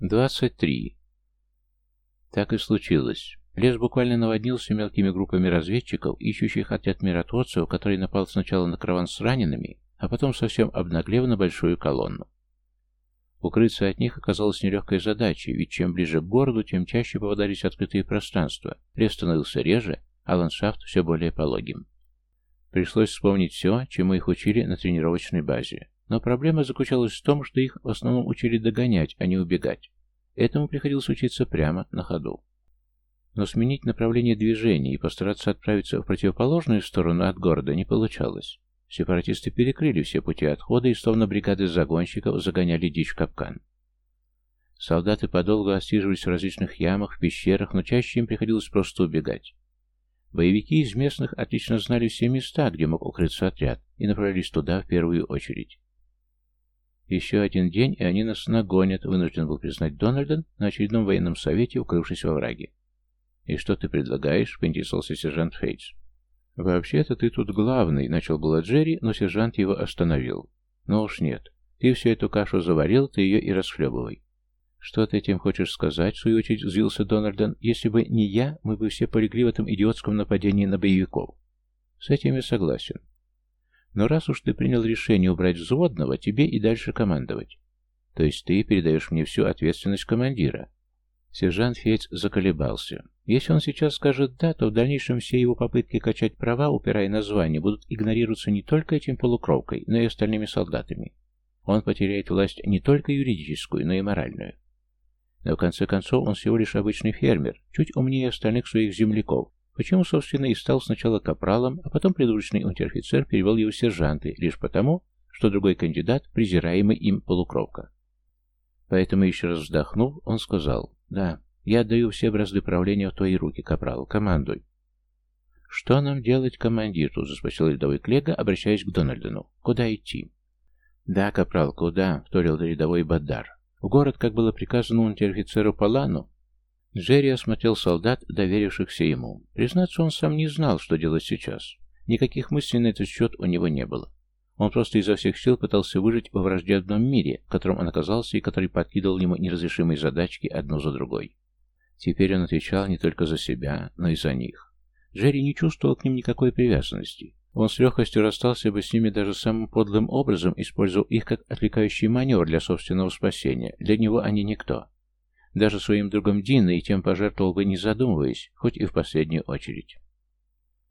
23. Так и случилось. Лес буквально наводнился мелкими группами разведчиков, ищущих отряд миротворцев, который напал сначала на караван с ранеными, а потом совсем обнаглев на большую колонну. Укрыться от них оказалось нелегкой задачей, ведь чем ближе к городу, тем чаще попадались открытые пространства, лес становился реже, а ландшафт все более пологим. Пришлось вспомнить все, чему их учили на тренировочной базе. Но проблема заключалась в том, что их в основном учили догонять, а не убегать. Этому приходилось учиться прямо на ходу. Но сменить направление движения и постараться отправиться в противоположную сторону от города не получалось. Сепаратисты перекрыли все пути отхода и словно бригады загонщиков загоняли дичь в капкан. Солдаты подолгу осиживались в различных ямах, в пещерах, но чаще им приходилось просто убегать. Боевики из местных отлично знали все места, где мог укрыться отряд, и направлялись туда в первую очередь. Еще один день, и они нас нагонят, вынужден был признать Дональден на очередном военном совете, укрывшись во враге. «И что ты предлагаешь?» — поинтересовался сержант Фейтс. «Вообще-то ты тут главный», — начал было Джерри, но сержант его остановил. «Ну уж нет. Ты всю эту кашу заварил, ты ее и расхлебывай». «Что ты этим хочешь сказать?» — в свою очередь взвился Дональден. «Если бы не я, мы бы все полегли в этом идиотском нападении на боевиков». «С этим я согласен. Но раз уж ты принял решение убрать взводного, тебе и дальше командовать. То есть ты передаешь мне всю ответственность командира. Сержант Фейц заколебался. Если он сейчас скажет «да», то в дальнейшем все его попытки качать права, упирая на звание, будут игнорироваться не только этим полукровкой, но и остальными солдатами. Он потеряет власть не только юридическую, но и моральную. Но в конце концов он всего лишь обычный фермер, чуть умнее остальных своих земляков, Почему, собственно, и стал сначала капралом, а потом придурочный унтер-офицер перевел его в сержанты, лишь потому, что другой кандидат, презираемый им полукровка. Поэтому, еще раз вздохнув, он сказал, «Да, я отдаю все бразды правления в твои руки, капрал, командуй». «Что нам делать, командир?» тут спросил рядовой Клега, обращаясь к Дональдону. «Куда идти?» «Да, капрал, куда?» — вторил рядовой Бадар. «В город, как было приказано унтер-офицеру Палану, Джерри осмотрел солдат, доверившихся ему. Признаться, он сам не знал, что делать сейчас. Никаких мыслей на этот счет у него не было. Он просто изо всех сил пытался выжить во враждебном мире, в котором он оказался и который подкидывал ему неразрешимые задачки одну за другой. Теперь он отвечал не только за себя, но и за них. Джерри не чувствовал к ним никакой привязанности. Он с легкостью расстался бы с ними даже самым подлым образом, использовал их как отвлекающий маневр для собственного спасения. Для него они никто. Даже своим другом Дина и тем пожертвовал бы, не задумываясь, хоть и в последнюю очередь.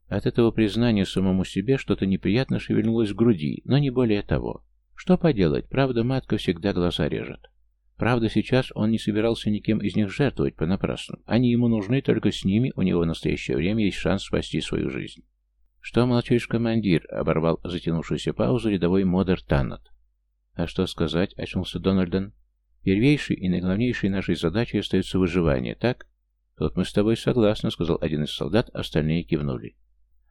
От этого признания самому себе что-то неприятно шевельнулось в груди, но не более того. Что поделать, правда, матка всегда глаза режет. Правда, сейчас он не собирался никем из них жертвовать понапрасну. Они ему нужны, только с ними у него в настоящее время есть шанс спасти свою жизнь. «Что молчишь, командир?» — оборвал затянувшуюся паузу рядовой Модер Таннет. «А что сказать?» — очнулся Дональден. Первейшей и наиглавнейшей нашей задачей остается выживание, так? Тут мы с тобой согласны, сказал один из солдат, остальные кивнули.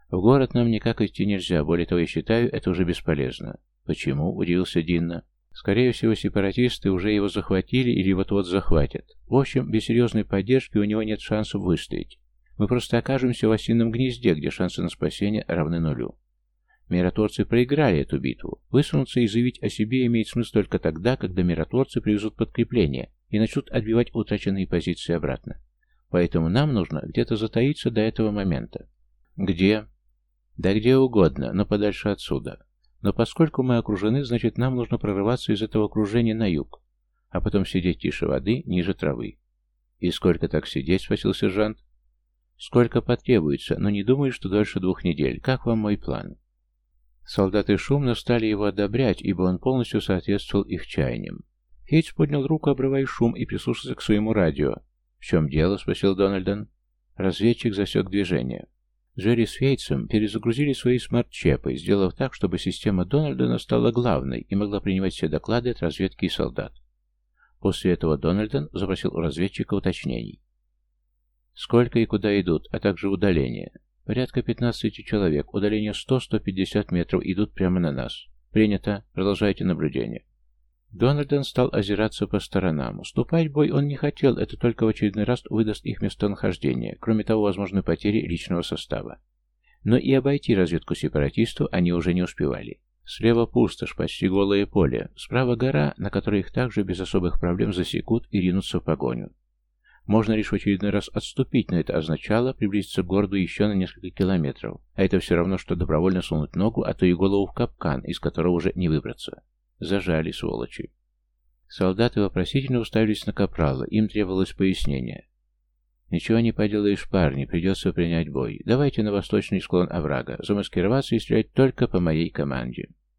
В город нам никак идти нельзя, более того, я считаю, это уже бесполезно. Почему? Удивился Динна. Скорее всего, сепаратисты уже его захватили или вот-вот захватят. В общем, без серьезной поддержки у него нет шансов выстоять. Мы просто окажемся в осином гнезде, где шансы на спасение равны нулю. Миротворцы проиграли эту битву. Высунуться и заявить о себе имеет смысл только тогда, когда миротворцы привезут подкрепление и начнут отбивать утраченные позиции обратно. Поэтому нам нужно где-то затаиться до этого момента. Где? Да где угодно, но подальше отсюда. Но поскольку мы окружены, значит нам нужно прорываться из этого окружения на юг, а потом сидеть тише воды, ниже травы. «И сколько так сидеть?» — спросил сержант. «Сколько потребуется, но не думаю, что дольше двух недель. Как вам мой план?» Солдаты шумно стали его одобрять, ибо он полностью соответствовал их чаяниям. Хейтс поднял руку, обрывая шум, и прислушался к своему радио. «В чем дело?» — спросил Дональден. Разведчик засек движение. Джерри с Фейтсом перезагрузили свои смарт-чепы, сделав так, чтобы система Дональдена стала главной и могла принимать все доклады от разведки и солдат. После этого Дональден запросил у разведчика уточнений. Сколько и куда идут, а также удаление. Порядка 15 человек, удаление 100-150 метров, идут прямо на нас. Принято. Продолжайте наблюдение. Дональден стал озираться по сторонам. Уступать бой он не хотел, это только в очередной раз выдаст их местонахождение, кроме того, возможны потери личного состава. Но и обойти разведку сепаратистов они уже не успевали. Слева пустошь, почти голое поле. Справа гора, на которой их также без особых проблем засекут и ринутся в погоню. Можно лишь в очередной раз отступить, но это означало приблизиться к городу еще на несколько километров. А это все равно, что добровольно сунуть ногу, а то и голову в капкан, из которого уже не выбраться. Зажали, сволочи. Солдаты вопросительно уставились на капрала, им требовалось пояснение. «Ничего не поделаешь, парни, придется принять бой. Давайте на восточный склон оврага, замаскироваться и стрелять только по моей команде».